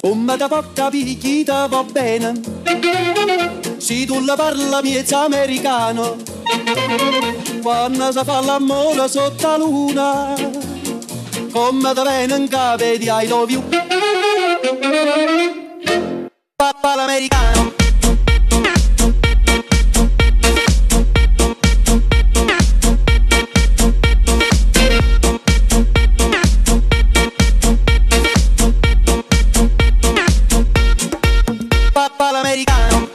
Come da porta picchita va bene, se tu la parla miezza americano, quando si fa l'amore sotto la luna, come da bene in capo di I love you. Papà l'americano. Papà l'americano.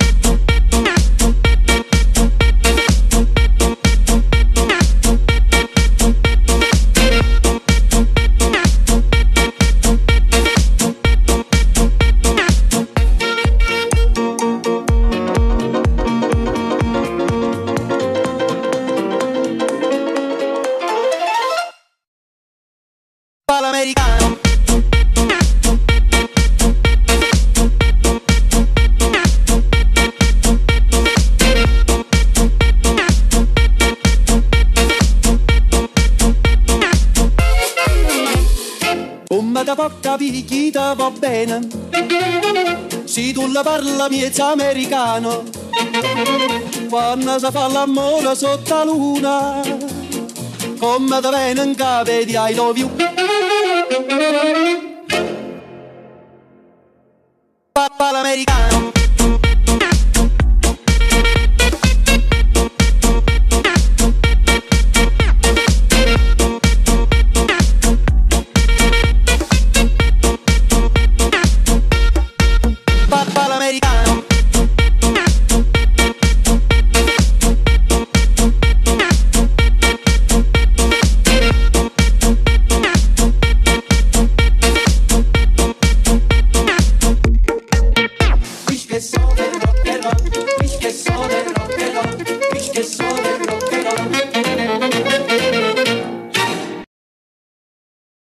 L'americano. Da porta picchita va bene, se tu la parla miezza americano, quando si fa l'amore sotto la luna, come da bene in capo di I love you. Papà l'americano. Papà